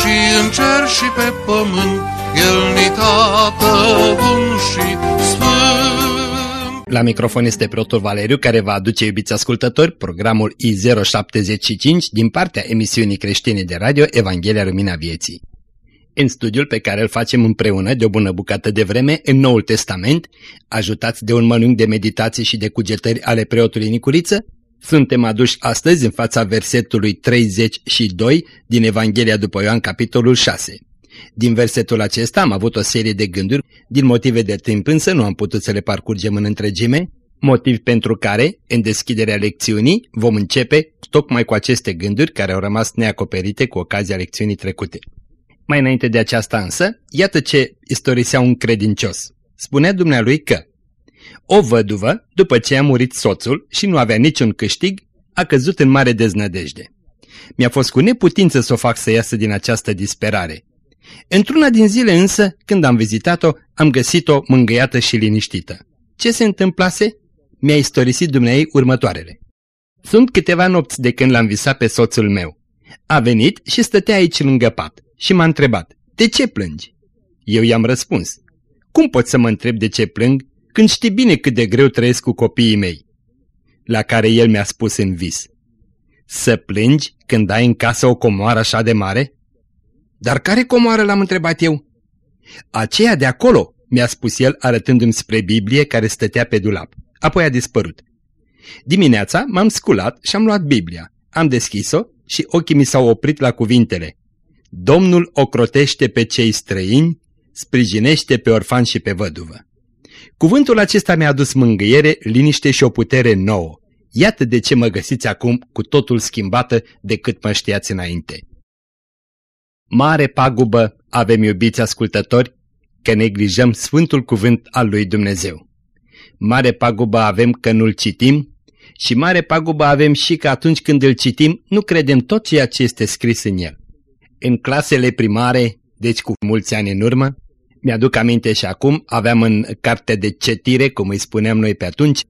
și în cer și pe pământ, El ni tată bun și sfânt. La microfon este preotul Valeriu care va aduce, iubiți ascultători, programul I075 din partea emisiunii creștine de radio Evanghelia Lumina Vieții. În studiul pe care îl facem împreună de o bună bucată de vreme în Noul Testament, ajutați de un mănânc de meditații și de cugetări ale preotului Nicuriță, suntem aduși astăzi în fața versetului 32 din Evanghelia după Ioan, capitolul 6. Din versetul acesta am avut o serie de gânduri, din motive de timp însă nu am putut să le parcurgem în întregime, motiv pentru care, în deschiderea lecțiunii, vom începe tocmai cu aceste gânduri care au rămas neacoperite cu ocazia lecțiunii trecute. Mai înainte de aceasta însă, iată ce istorisea un credincios. Spunea dumnealui că o văduvă, după ce a murit soțul și nu avea niciun câștig, a căzut în mare deznădejde. Mi-a fost cu neputință să o fac să iasă din această disperare. Într-una din zile însă, când am vizitat-o, am găsit-o mângâiată și liniștită. Ce se întâmplase? Mi-a istorisit dumneai următoarele. Sunt câteva nopți de când l-am visat pe soțul meu. A venit și stătea aici lângă pat și m-a întrebat, de ce plângi? Eu i-am răspuns, cum pot să mă întreb de ce plâng când știi bine cât de greu trăiesc cu copiii mei? La care el mi-a spus în vis, să plângi când ai în casă o comoară așa de mare? Dar care comoară l-am întrebat eu? Aceea de acolo, mi-a spus el arătându-mi spre Biblie care stătea pe dulap. Apoi a dispărut. Dimineața m-am sculat și am luat Biblia. Am deschis-o și ochii mi s-au oprit la cuvintele. Domnul ocrotește pe cei străini, sprijinește pe orfan și pe văduvă. Cuvântul acesta mi-a adus mângâiere, liniște și o putere nouă. Iată de ce mă găsiți acum cu totul schimbată decât mă știați înainte. Mare pagubă avem iubiți ascultători că neglijăm Sfântul Cuvânt al lui Dumnezeu. Mare pagubă avem că nu-l citim și mare pagubă avem și că atunci când îl citim nu credem tot ceea ce este scris în el. În clasele primare, deci cu mulți ani în urmă, mi-aduc aminte și acum, aveam în carte de cetire, cum îi spuneam noi pe atunci,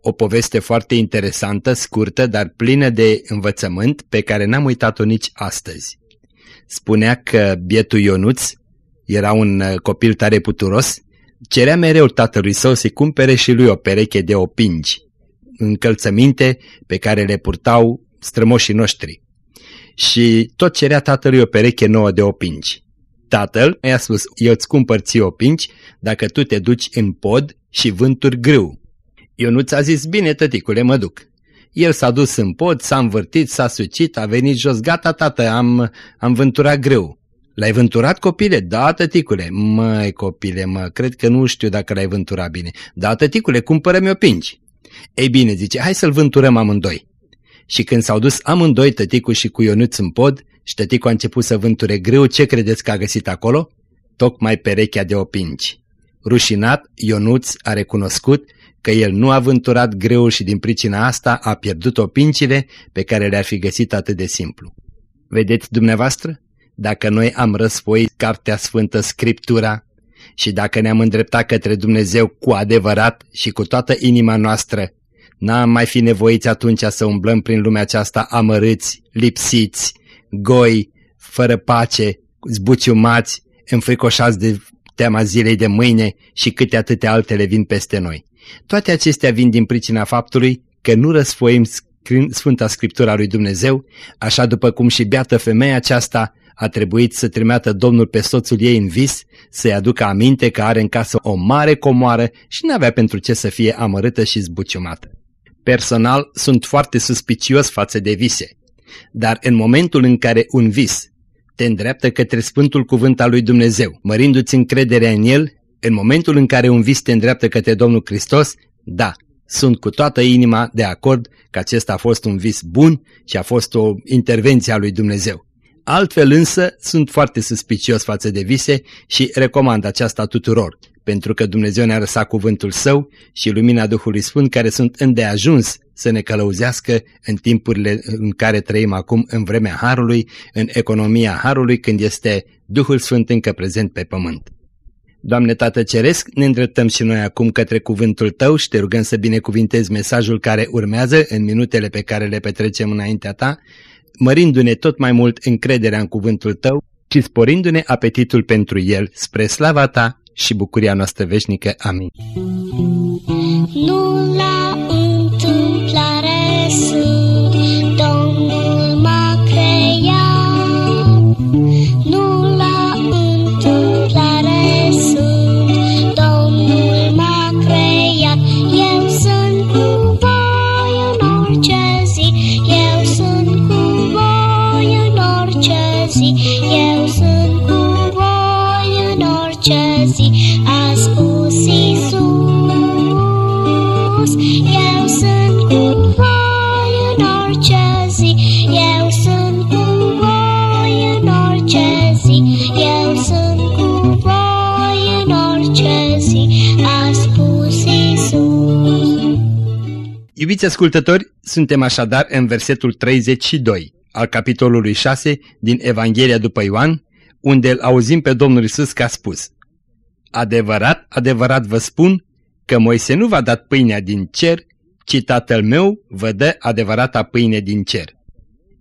o poveste foarte interesantă, scurtă, dar plină de învățământ, pe care n-am uitat-o nici astăzi. Spunea că bietul Ionuț era un uh, copil tare puturos, cerea mereu tatălui său să-i cumpere și lui o pereche de opingi, încălțăminte pe care le purtau strămoșii noștri. Și tot cerea tatălui o pereche nouă de opingi. Tatăl i-a spus, eu îți cumpăr ție opingi dacă tu te duci în pod și vânturi grâu. Eu nu ți-a zis, bine tăticule, mă duc. El s-a dus în pod, s-a învârtit, s-a sucit, a venit jos, gata tată, am, am vânturat greu. L-ai vânturat, copile? Da, tăticule. Măi, copile, mă, cred că nu știu dacă l-ai vânturat bine. Da, tăticule, cumpără-mi opingi. Ei bine, zice, hai să-l vânturăm amândoi. Și când s-au dus amândoi tăticul și cu Ionuț în pod și tăticul a început să vânture greu, ce credeți că a găsit acolo? Tocmai perechea de opingi. Rușinat, Ionuț a recunoscut că el nu a vânturat greu și din pricina asta a pierdut opincile pe care le-ar fi găsit atât de simplu. Vedeți dumneavoastră? Dacă noi am răsfoit Cartea Sfântă Scriptura și dacă ne-am îndreptat către Dumnezeu cu adevărat și cu toată inima noastră, n-am mai fi nevoiți atunci să umblăm prin lumea aceasta amărâți, lipsiți, goi, fără pace, zbuciumați, înfricoșați de teama zilei de mâine și câte atâtea altele vin peste noi. Toate acestea vin din pricina faptului că nu răsfoim Sfânta Scriptura lui Dumnezeu, așa după cum și beată femeia aceasta a trebuit să trimeată Domnul pe soțul ei în vis, să-i aducă aminte că are în casă o mare comoară și n-avea pentru ce să fie amărâtă și zbuciumată. Personal, sunt foarte suspicios față de vise, dar în momentul în care un vis te îndreaptă către Sfântul Cuvânt al lui Dumnezeu, mărindu-ți încrederea în el, în momentul în care un vis te îndreaptă către Domnul Hristos, da, sunt cu toată inima de acord că acesta a fost un vis bun și a fost o intervenție a lui Dumnezeu. Altfel însă sunt foarte suspicios față de vise și recomand aceasta tuturor, pentru că Dumnezeu ne-a lăsat cuvântul Său și lumina Duhului Sfânt care sunt îndeajuns să ne călăuzească în timpurile în care trăim acum în vremea Harului, în economia Harului, când este Duhul Sfânt încă prezent pe pământ. Doamne Tată Ceresc, ne îndreptăm și noi acum către cuvântul Tău și te rugăm să binecuvintezi mesajul care urmează în minutele pe care le petrecem înaintea Ta, mărindu-ne tot mai mult încrederea în cuvântul Tău și sporindu-ne apetitul pentru el spre slava Ta și bucuria noastră veșnică. Amin. Nu la întâmplare sunt, Iubiți ascultători, suntem așadar în versetul 32 al capitolului 6 din Evanghelia după Ioan, unde îl auzim pe Domnul Isus că a spus Adevărat, adevărat vă spun că Moise nu v-a dat pâinea din cer, ci Tatăl meu vă dă adevărata pâine din cer.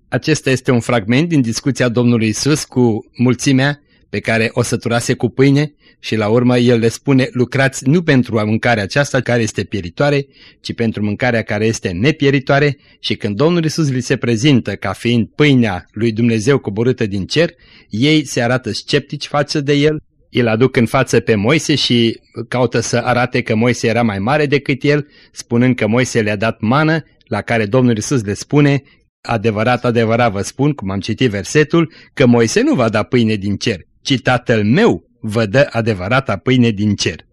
Acesta este un fragment din discuția Domnului Isus cu mulțimea pe care o săturase cu pâine și la urmă el le spune lucrați nu pentru mâncarea aceasta care este pieritoare, ci pentru mâncarea care este nepieritoare. Și când Domnul Isus li se prezintă ca fiind pâinea lui Dumnezeu coborâtă din cer, ei se arată sceptici față de el, îl aduc în față pe Moise și caută să arate că Moise era mai mare decât el, spunând că Moise le-a dat mană, la care Domnul Isus le spune Adevărat, adevărat vă spun, cum am citit versetul, că Moise nu va da pâine din cer, ci Tatăl meu vă dă adevărata pâine din cer.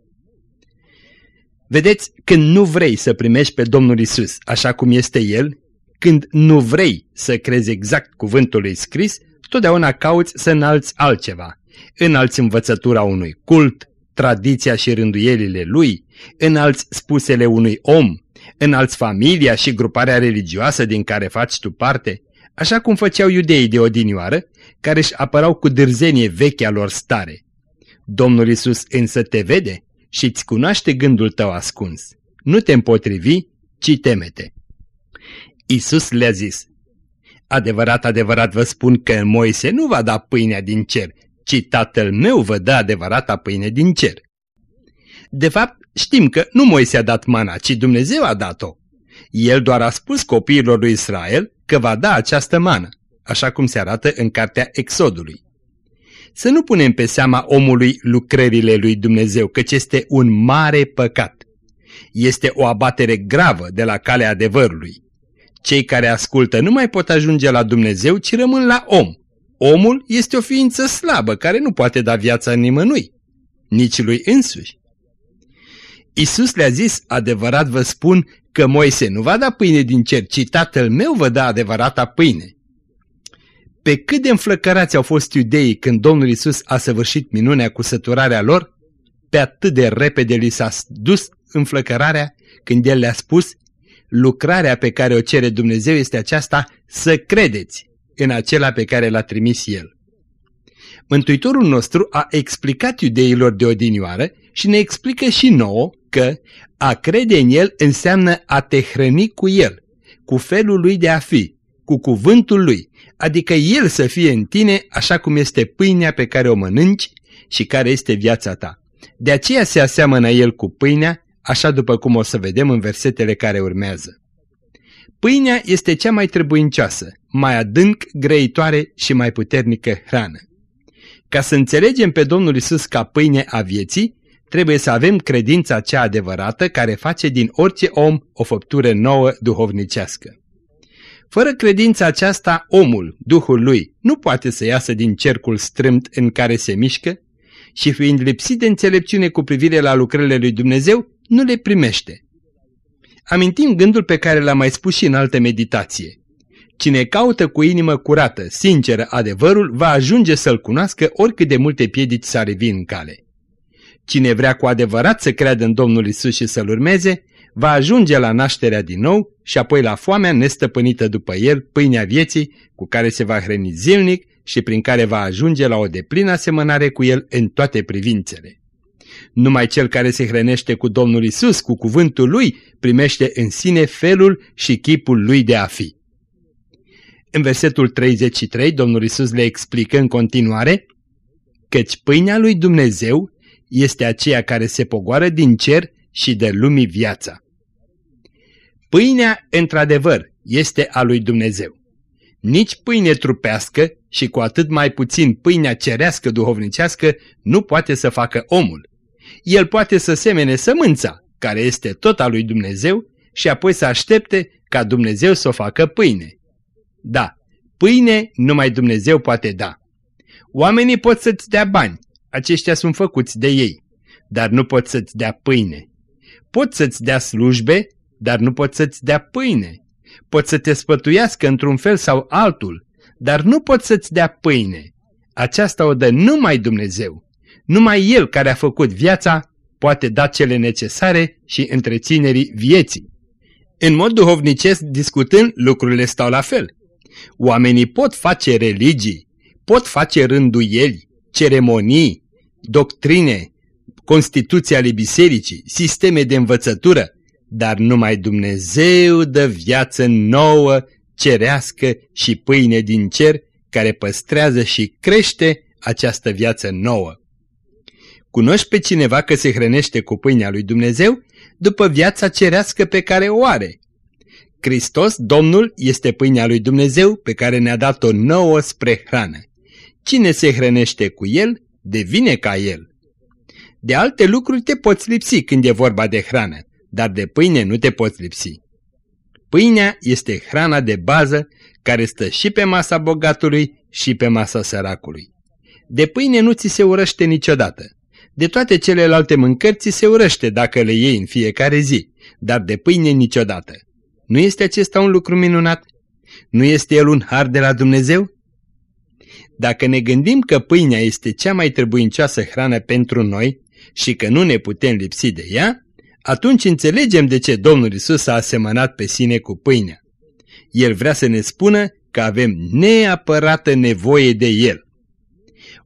Vedeți, când nu vrei să primești pe Domnul Isus așa cum este El, când nu vrei să crezi exact cuvântul lui scris, totdeauna cauți să înalți altceva. Înalți învățătura unui cult, tradiția și rânduielile lui, înalți spusele unui om, înalți familia și gruparea religioasă din care faci tu parte, așa cum făceau iudeii de odinioară, care își apărau cu dârzenie vechea lor stare. Domnul Isus însă te vede și îți cunoaște gândul tău ascuns. Nu te împotrivi, ci temete. Isus le-a zis, Adevărat, adevărat vă spun că Moise nu va da pâinea din cer, ci tatăl meu vă dă adevărata pâine din cer. De fapt, știm că nu Moise a dat mana, ci Dumnezeu a dat-o. El doar a spus copiilor lui Israel că va da această mană, așa cum se arată în cartea Exodului. Să nu punem pe seama omului lucrările lui Dumnezeu, căci este un mare păcat. Este o abatere gravă de la calea adevărului. Cei care ascultă nu mai pot ajunge la Dumnezeu, ci rămân la om. Omul este o ființă slabă care nu poate da viața nimănui, nici lui însuși. Isus le-a zis, adevărat vă spun că Moise nu va da pâine din cer, ci tatăl meu vă da adevărata pâine. Pe cât de înflăcărați au fost iudeii când Domnul Isus a săvârșit minunea cu săturarea lor, pe atât de repede li s-a dus înflăcărarea când El le-a spus, lucrarea pe care o cere Dumnezeu este aceasta să credeți în acela pe care l-a trimis El. Mântuitorul nostru a explicat iudeilor de odinioară și ne explică și nouă că a crede în El înseamnă a te hrăni cu El, cu felul Lui de a fi, cu cuvântul Lui, adică El să fie în tine așa cum este pâinea pe care o mănânci și care este viața ta. De aceea se aseamănă El cu pâinea, așa după cum o să vedem în versetele care urmează. Pâinea este cea mai trebuincioasă, mai adânc, grăitoare și mai puternică hrană. Ca să înțelegem pe Domnul Isus ca pâine a vieții, trebuie să avem credința cea adevărată care face din orice om o făptură nouă duhovnicească. Fără credința aceasta, omul, Duhul lui, nu poate să iasă din cercul strâmt în care se mișcă și fiind lipsit de înțelepciune cu privire la lucrările lui Dumnezeu, nu le primește. Amintim gândul pe care l-am mai spus și în altă meditație. Cine caută cu inimă curată, sinceră, adevărul, va ajunge să-l cunoască oricât de multe piedici s-ar în cale. Cine vrea cu adevărat să creadă în Domnul Isus și să-L urmeze, va ajunge la nașterea din nou și apoi la foamea nestăpânită după el, pâinea vieții, cu care se va hrăni zilnic și prin care va ajunge la o deplină asemănare cu el în toate privințele. Numai cel care se hrănește cu Domnul Isus, cu cuvântul lui, primește în sine felul și chipul lui de a fi. În versetul 33, Domnul Isus le explică în continuare, căci pâinea lui Dumnezeu este aceea care se pogoară din cer și de lumii viața. Pâinea, într-adevăr, este a lui Dumnezeu. Nici pâine trupească și cu atât mai puțin pâinea cerească duhovnicească nu poate să facă omul. El poate să semene sămânța, care este tot a lui Dumnezeu, și apoi să aștepte ca Dumnezeu să o facă pâine. Da, pâine numai Dumnezeu poate da. Oamenii pot să-ți dea bani, aceștia sunt făcuți de ei, dar nu pot să-ți dea pâine. Pot să-ți dea slujbe, dar nu pot să-ți dea pâine. Pot să te spătuiască într-un fel sau altul, dar nu pot să-ți dea pâine. Aceasta o dă numai Dumnezeu. Numai El care a făcut viața poate da cele necesare și întreținerii vieții. În mod duhovnicesc discutând, lucrurile stau la fel. Oamenii pot face religii, pot face rânduieli, ceremonii, doctrine, Constituția ale bisericii, sisteme de învățătură, dar numai Dumnezeu dă viață nouă, cerească și pâine din cer, care păstrează și crește această viață nouă. Cunoști pe cineva că se hrănește cu pâinea lui Dumnezeu după viața cerească pe care o are. Hristos, Domnul, este pâinea lui Dumnezeu pe care ne-a dat-o nouă spre hrană. Cine se hrănește cu El, devine ca El. De alte lucruri te poți lipsi când e vorba de hrană, dar de pâine nu te poți lipsi. Pâinea este hrana de bază care stă și pe masa bogatului și pe masa săracului. De pâine nu ți se urăște niciodată. De toate celelalte mâncări ți se urăște dacă le iei în fiecare zi, dar de pâine niciodată. Nu este acesta un lucru minunat? Nu este el un har de la Dumnezeu? Dacă ne gândim că pâinea este cea mai trebuincioasă hrană pentru noi și că nu ne putem lipsi de ea, atunci înțelegem de ce Domnul Isus a asemănat pe sine cu pâinea. El vrea să ne spună că avem neapărată nevoie de El.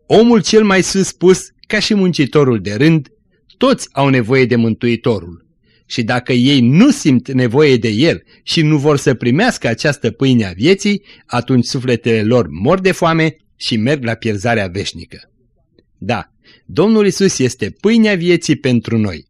Omul cel mai sus pus, ca și muncitorul de rând, toți au nevoie de Mântuitorul. Și dacă ei nu simt nevoie de El și nu vor să primească această pâine a vieții, atunci sufletele lor mor de foame și merg la pierzarea veșnică. Da, Domnul Isus este pâinea vieții pentru noi.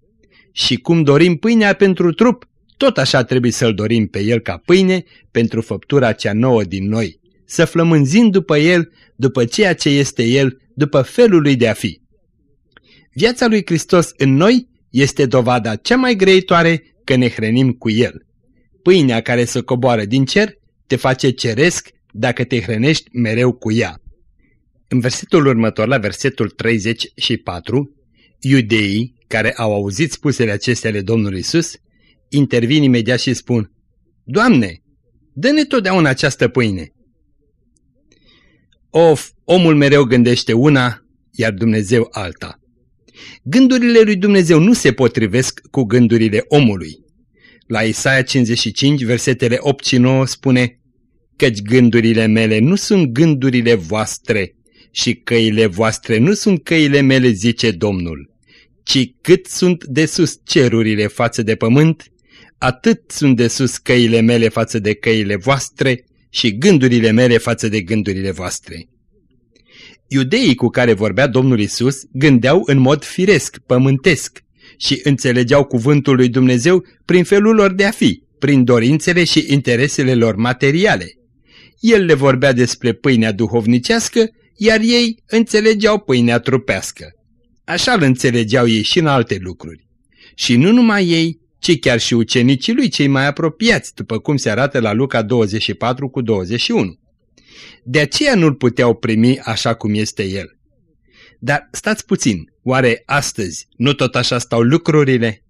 Și cum dorim pâinea pentru trup, tot așa trebuie să-L dorim pe El ca pâine pentru făptura cea nouă din noi, să flămânzim după El, după ceea ce este El, după felul lui de a fi. Viața lui Hristos în noi este dovada cea mai greitoare că ne hrănim cu El. Pâinea care se coboară din cer te face ceresc dacă te hrănești mereu cu ea. În versetul următor, la versetul 34, iudeii, care au auzit spusele acestea ale Domnului Isus, intervin imediat și spun, Doamne, dă-ne totdeauna această pâine. Of, omul mereu gândește una, iar Dumnezeu alta. Gândurile lui Dumnezeu nu se potrivesc cu gândurile omului. La Isaia 55, versetele 8 și 9 spune, Căci gândurile mele nu sunt gândurile voastre, și căile voastre nu sunt căile mele, zice Domnul, ci cât sunt de sus cerurile față de pământ, atât sunt de sus căile mele față de căile voastre și gândurile mele față de gândurile voastre. Iudeii cu care vorbea Domnul Isus gândeau în mod firesc, pământesc și înțelegeau cuvântul lui Dumnezeu prin felul lor de a fi, prin dorințele și interesele lor materiale. El le vorbea despre pâinea duhovnicească iar ei înțelegeau pâinea trupească. Așa îl înțelegeau ei și în alte lucruri. Și nu numai ei, ci chiar și ucenicii lui cei mai apropiați, după cum se arată la Luca 24 cu 21. De aceea nu-l puteau primi așa cum este el. Dar stați puțin, oare astăzi nu tot așa stau lucrurile?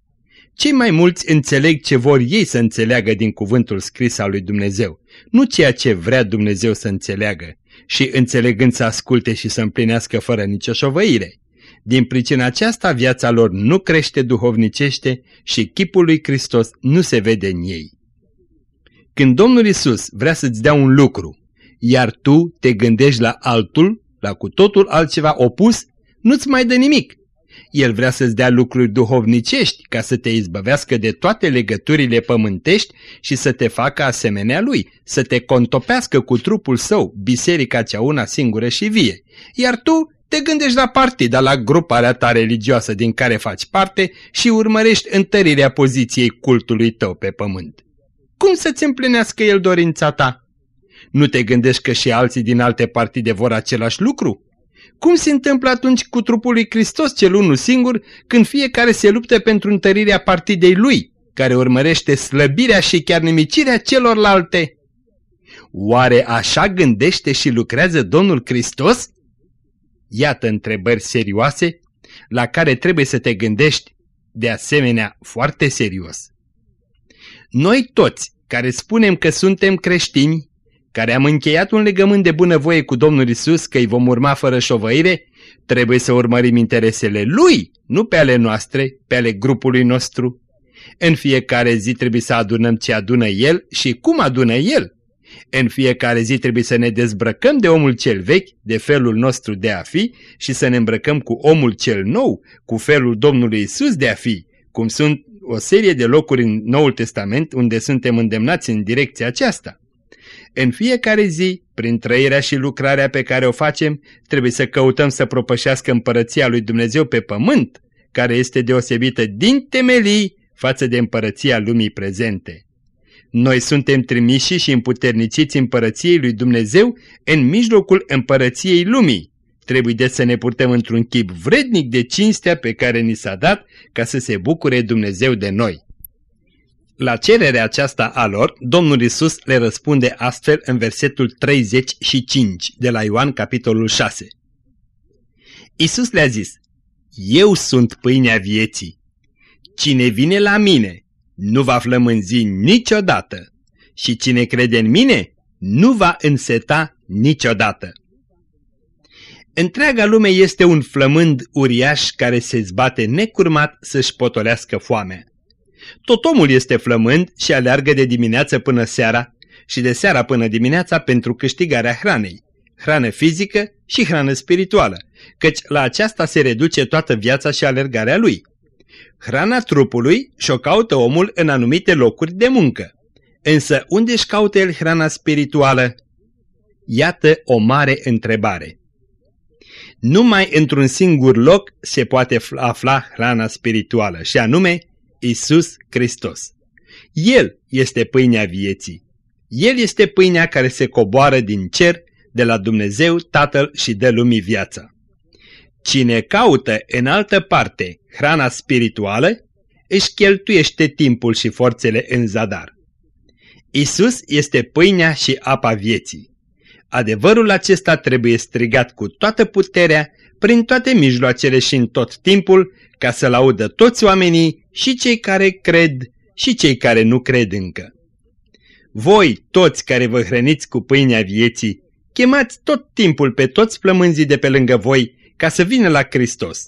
Cei mai mulți înțeleg ce vor ei să înțeleagă din cuvântul scris al lui Dumnezeu, nu ceea ce vrea Dumnezeu să înțeleagă și înțelegând să asculte și să împlinească fără nicio șovăire. Din pricina aceasta viața lor nu crește duhovnicește și chipul lui Hristos nu se vede în ei. Când Domnul Isus vrea să-ți dea un lucru, iar tu te gândești la altul, la cu totul altceva opus, nu-ți mai dă nimic. El vrea să-ți dea lucruri duhovnicești ca să te izbăvească de toate legăturile pământești și să te facă asemenea lui, să te contopească cu trupul său, biserica cea una singură și vie. Iar tu te gândești la partida, la gruparea ta religioasă din care faci parte și urmărești întărirea poziției cultului tău pe pământ. Cum să-ți împlinească el dorința ta? Nu te gândești că și alții din alte partide vor același lucru? Cum se întâmplă atunci cu trupul lui Hristos cel unul singur, când fiecare se luptă pentru întărirea partidei lui, care urmărește slăbirea și chiar nimicirea celorlalte? Oare așa gândește și lucrează Domnul Hristos? Iată întrebări serioase la care trebuie să te gândești de asemenea foarte serios. Noi toți care spunem că suntem creștini, care am încheiat un legământ de bunăvoie cu Domnul Isus că îi vom urma fără șovăire, trebuie să urmărim interesele Lui, nu pe ale noastre, pe ale grupului nostru. În fiecare zi trebuie să adunăm ce adună El și cum adună El. În fiecare zi trebuie să ne dezbrăcăm de omul cel vechi, de felul nostru de a fi și să ne îmbrăcăm cu omul cel nou, cu felul Domnului Isus de a fi, cum sunt o serie de locuri în Noul Testament unde suntem îndemnați în direcția aceasta. În fiecare zi, prin trăirea și lucrarea pe care o facem, trebuie să căutăm să propășească împărăția lui Dumnezeu pe pământ, care este deosebită din temelii față de împărăția lumii prezente. Noi suntem trimiși și împuterniciți împărăției lui Dumnezeu în mijlocul împărăției lumii. Trebuie de să ne purtăm într-un chip vrednic de cinstea pe care ni s-a dat ca să se bucure Dumnezeu de noi. La cererea aceasta a lor, Domnul Isus le răspunde astfel în versetul 35 de la Ioan capitolul 6. Isus le-a zis, Eu sunt pâinea vieții. Cine vine la mine nu va flămânzi niciodată și cine crede în mine nu va înseta niciodată. Întreaga lume este un flămând uriaș care se zbate necurmat să-și potolească foamea. Tot omul este flămând și aleargă de dimineață până seara și de seara până dimineața pentru câștigarea hranei, hrană fizică și hrană spirituală, căci la aceasta se reduce toată viața și alergarea lui. Hrana trupului și-o caută omul în anumite locuri de muncă. Însă unde își caută el hrana spirituală? Iată o mare întrebare. Numai într-un singur loc se poate afla hrana spirituală și anume Isus Hristos. El este pâinea vieții. El este pâinea care se coboară din cer de la Dumnezeu Tatăl și de lumii viața. Cine caută în altă parte hrana spirituală, își cheltuiește timpul și forțele în zadar. Isus este pâinea și apa vieții. Adevărul acesta trebuie strigat cu toată puterea, prin toate mijloacele și în tot timpul, ca să-L audă toți oamenii, și cei care cred și cei care nu cred încă. Voi, toți care vă hrăniți cu pâinea vieții, chemați tot timpul pe toți plămânzii de pe lângă voi ca să vină la Hristos.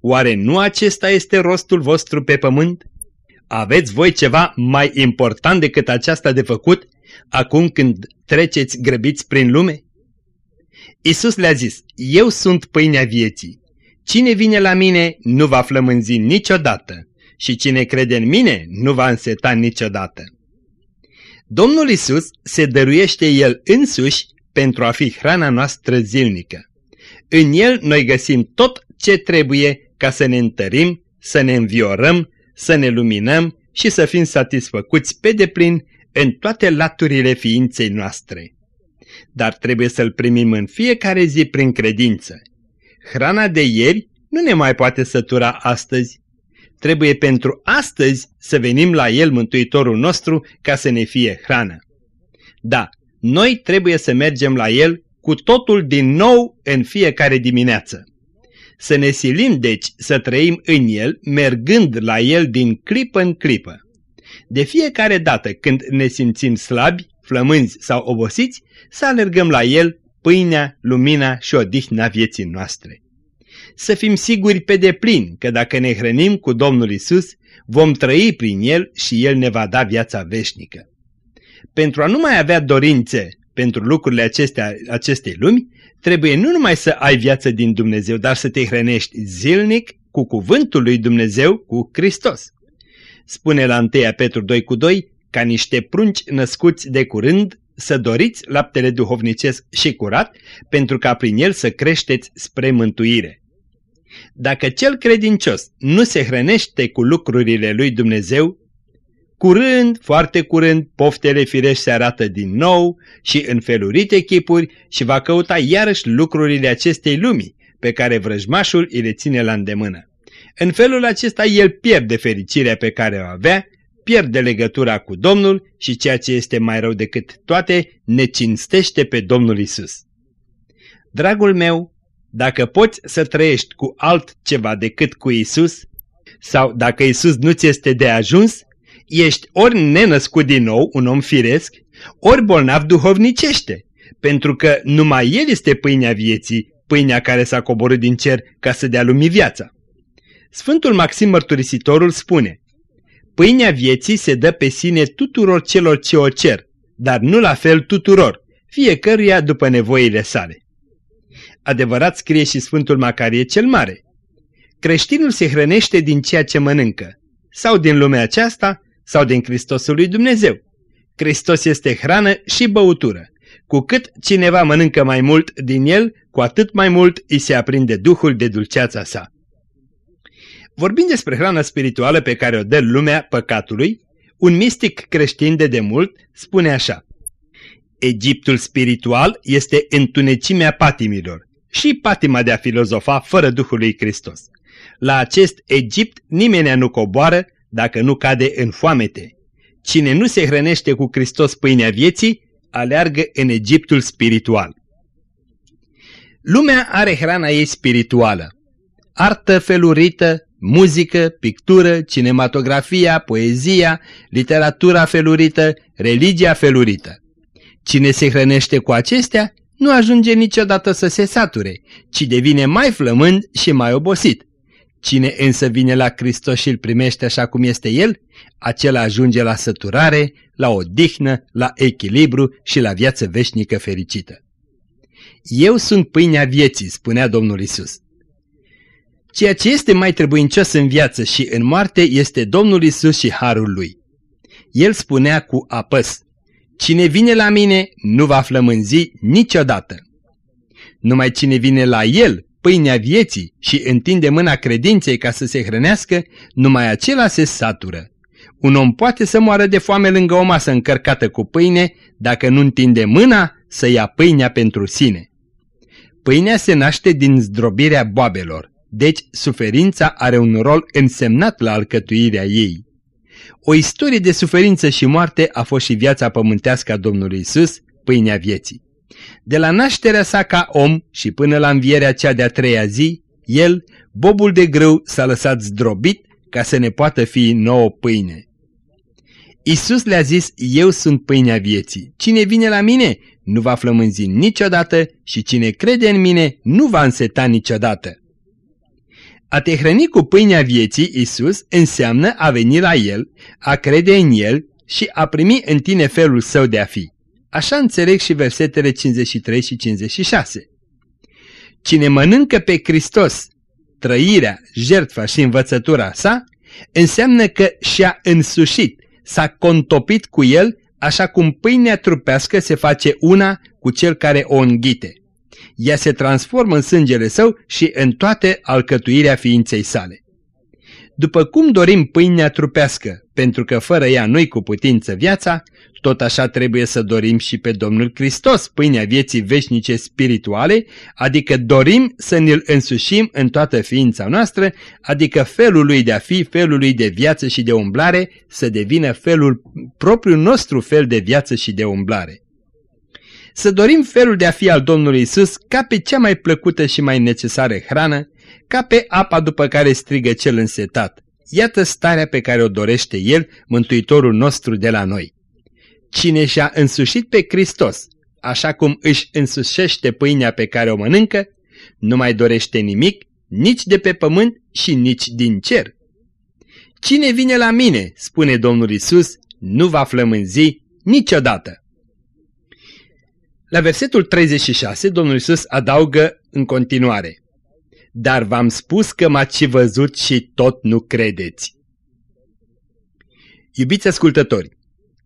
Oare nu acesta este rostul vostru pe pământ? Aveți voi ceva mai important decât aceasta de făcut acum când treceți grăbiți prin lume? Isus le-a zis, eu sunt pâinea vieții. Cine vine la mine nu va flămânzi niciodată și cine crede în mine nu va înseta niciodată. Domnul Isus se dăruiește El însuși pentru a fi hrana noastră zilnică. În El noi găsim tot ce trebuie ca să ne întărim, să ne înviorăm, să ne luminăm și să fim satisfăcuți pe deplin în toate laturile ființei noastre. Dar trebuie să-L primim în fiecare zi prin credință. Hrana de ieri nu ne mai poate sătura astăzi. Trebuie pentru astăzi să venim la El, Mântuitorul nostru, ca să ne fie hrană. Da, noi trebuie să mergem la El cu totul din nou în fiecare dimineață. Să ne silim deci să trăim în El, mergând la El din clipă în clipă. De fiecare dată când ne simțim slabi, flămânzi sau obosiți, să alergăm la El, pâinea, lumina și odihna vieții noastre. Să fim siguri pe deplin că dacă ne hrănim cu Domnul Isus, vom trăi prin El și El ne va da viața veșnică. Pentru a nu mai avea dorințe pentru lucrurile acestea, acestei lumi, trebuie nu numai să ai viață din Dumnezeu, dar să te hrănești zilnic cu cuvântul lui Dumnezeu, cu Hristos. Spune la 1 Petru 2 cu 2, ca niște prunci născuți de curând, să doriți laptele duhovnicesc și curat, pentru ca prin el să creșteți spre mântuire. Dacă cel credincios nu se hrănește cu lucrurile lui Dumnezeu, curând, foarte curând, poftele firești se arată din nou și în felurite chipuri și va căuta iarăși lucrurile acestei lumii, pe care vrăjmașul îi le ține la îndemână. În felul acesta el pierde fericirea pe care o avea, pierde legătura cu Domnul și ceea ce este mai rău decât toate, ne cinstește pe Domnul Isus. Dragul meu, dacă poți să trăiești cu altceva decât cu Isus, sau dacă Isus nu ți este de ajuns, ești ori nenăscut din nou, un om firesc, ori bolnav duhovnicește, pentru că numai El este pâinea vieții, pâinea care s-a coborât din cer ca să dea lumii viața. Sfântul Maxim Mărturisitorul spune, Pâinea vieții se dă pe sine tuturor celor ce o cer, dar nu la fel tuturor, fiecăruia după nevoile sale. Adevărat scrie și Sfântul Macarie cel Mare. Creștinul se hrănește din ceea ce mănâncă, sau din lumea aceasta, sau din Hristosul lui Dumnezeu. Hristos este hrană și băutură. Cu cât cineva mănâncă mai mult din el, cu atât mai mult îi se aprinde Duhul de dulceața sa. Vorbind despre hrana spirituală pe care o dă lumea păcatului, un mistic creștin de demult spune așa Egiptul spiritual este întunecimea patimilor și patima de a filozofa fără Duhul lui Hristos. La acest Egipt nimeni nu coboară dacă nu cade în foamete. Cine nu se hrănește cu Hristos pâinea vieții, aleargă în Egiptul spiritual. Lumea are hrana ei spirituală. Artă felurită, muzică, pictură, cinematografia, poezia, literatura felurită, religia felurită. Cine se hrănește cu acestea nu ajunge niciodată să se sature, ci devine mai flămând și mai obosit. Cine însă vine la Hristos și îl primește așa cum este El, acela ajunge la săturare, la odihnă, la echilibru și la viață veșnică fericită. Eu sunt pâinea vieții, spunea Domnul Isus. Ceea ce este mai trebuincios în viață și în moarte este Domnul Isus și Harul Lui. El spunea cu apăs, Cine vine la mine nu va flămânzi niciodată. Numai cine vine la El, pâinea vieții, și întinde mâna credinței ca să se hrănească, numai acela se satură. Un om poate să moară de foame lângă o masă încărcată cu pâine dacă nu întinde mâna să ia pâinea pentru sine. Pâinea se naște din zdrobirea boabelor, deci suferința are un rol însemnat la alcătuirea ei. O istorie de suferință și moarte a fost și viața pământească a Domnului Isus, pâinea vieții. De la nașterea sa ca om și până la învierea cea de-a treia zi, el, bobul de grâu, s-a lăsat zdrobit ca să ne poată fi nouă pâine. Isus le-a zis, eu sunt pâinea vieții. Cine vine la mine nu va flămânzi niciodată și cine crede în mine nu va înseta niciodată. A te hrăni cu pâinea vieții, Isus, înseamnă a veni la El, a crede în El și a primi în tine felul său de a fi. Așa înțeleg și versetele 53 și 56. Cine mănâncă pe Hristos trăirea, jertfa și învățătura sa, înseamnă că și-a însușit, s-a contopit cu el, așa cum pâinea trupească se face una cu cel care o înghite ea se transformă în sângele său și în toate alcătuirea ființei sale. După cum dorim pâinea trupească, pentru că fără ea nu-i cu putință viața, tot așa trebuie să dorim și pe Domnul Hristos pâinea vieții veșnice spirituale, adică dorim să ne-L însușim în toată ființa noastră, adică felul lui de a fi, felul lui de viață și de umblare, să devină felul propriul nostru fel de viață și de umblare să dorim felul de a fi al Domnului Isus ca pe cea mai plăcută și mai necesară hrană, ca pe apa după care strigă cel însetat. Iată starea pe care o dorește El, Mântuitorul nostru de la noi. Cine și-a însușit pe Hristos, așa cum își însușește pâinea pe care o mănâncă, nu mai dorește nimic, nici de pe pământ și nici din cer. Cine vine la mine, spune Domnul Isus, nu va flămânzi niciodată. La versetul 36, Domnul Isus adaugă în continuare. Dar v-am spus că m-ați văzut și tot nu credeți. Iubiți ascultători,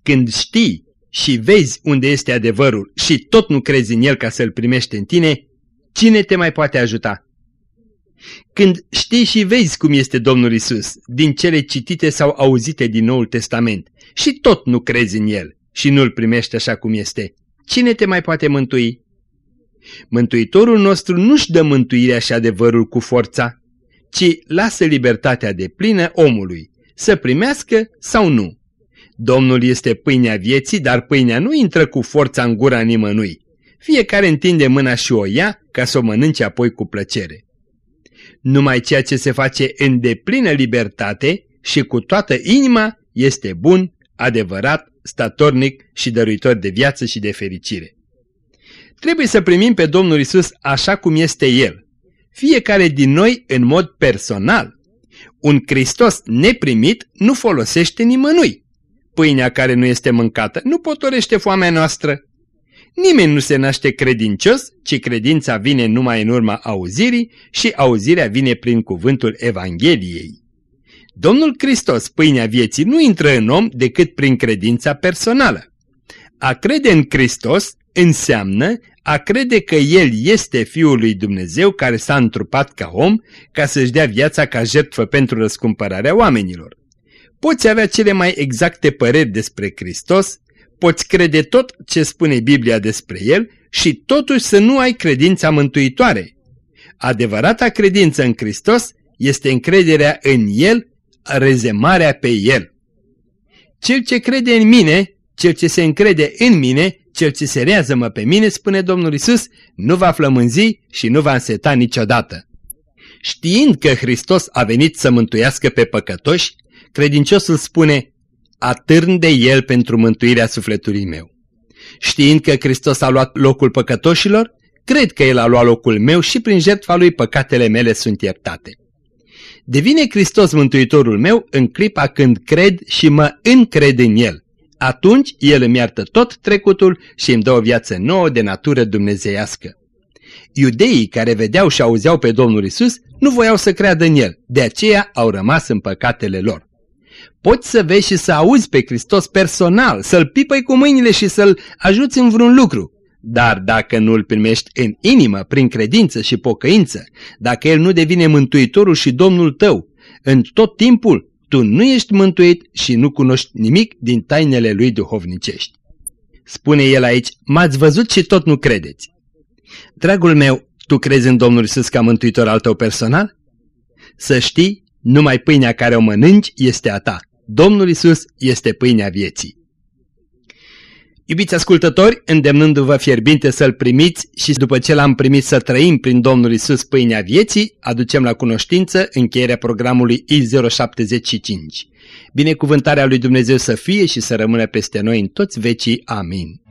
când știi și vezi unde este adevărul și tot nu crezi în el ca să-l primești în tine, cine te mai poate ajuta? Când știi și vezi cum este Domnul Isus, din cele citite sau auzite din Noul Testament, și tot nu crezi în El și nu-L primești așa cum este, cine te mai poate mântui? Mântuitorul nostru nu-și dă mântuirea și adevărul cu forța, ci lasă libertatea de plină omului, să primească sau nu. Domnul este pâinea vieții, dar pâinea nu intră cu forța în gura nimănui. Fiecare întinde mâna și o ia ca să o mănânce apoi cu plăcere. Numai ceea ce se face în deplină libertate și cu toată inima este bun, adevărat, statornic și dăruitor de viață și de fericire. Trebuie să primim pe Domnul Isus așa cum este El, fiecare din noi în mod personal. Un Hristos neprimit nu folosește nimănui. Pâinea care nu este mâncată nu potorește foamea noastră. Nimeni nu se naște credincios, ci credința vine numai în urma auzirii și auzirea vine prin cuvântul Evangheliei. Domnul Hristos, pâinea vieții, nu intră în om decât prin credința personală. A crede în Hristos înseamnă a crede că El este Fiul lui Dumnezeu care s-a întrupat ca om ca să-și dea viața ca jertfă pentru răscumpărarea oamenilor. Poți avea cele mai exacte păreri despre Hristos, poți crede tot ce spune Biblia despre El și totuși să nu ai credința mântuitoare. Adevărata credință în Hristos este încrederea în El, rezemarea pe El. Cel ce crede în mine, cel ce se încrede în mine, cel ce se rează-mă pe mine, spune Domnul Isus, nu va flămânzi și nu va înseta niciodată. Știind că Hristos a venit să mântuiască pe păcătoși, credinciosul spune, atârn de el pentru mântuirea sufletului meu. Știind că Hristos a luat locul păcătoșilor, cred că El a luat locul meu și prin jertfa Lui păcatele mele sunt iertate. Devine Hristos mântuitorul meu în clipa când cred și mă încred în El. Atunci El îmi iartă tot trecutul și îmi dă o viață nouă de natură dumnezeiască. Iudeii care vedeau și auzeau pe Domnul Isus nu voiau să creadă în El, de aceea au rămas în păcatele lor. Poți să vezi și să auzi pe Hristos personal, să-L pipăi cu mâinile și să-L ajuți în vreun lucru. Dar dacă nu îl primești în inimă, prin credință și pocăință, dacă El nu devine Mântuitorul și Domnul tău, în tot timpul tu nu ești mântuit și nu cunoști nimic din tainele Lui duhovnicești. Spune El aici, m-ați văzut și tot nu credeți. Dragul meu, tu crezi în Domnul Iisus ca mântuitor al tău personal? Să știi, numai pâinea care o mănânci este a ta. Domnul Isus este pâinea vieții. Iubiți ascultători, îndemnându-vă fierbinte să-L primiți și după ce L-am primit să trăim prin Domnul Isus pâinea vieții, aducem la cunoștință încheierea programului I075. Binecuvântarea lui Dumnezeu să fie și să rămână peste noi în toți vecii. Amin.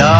ลา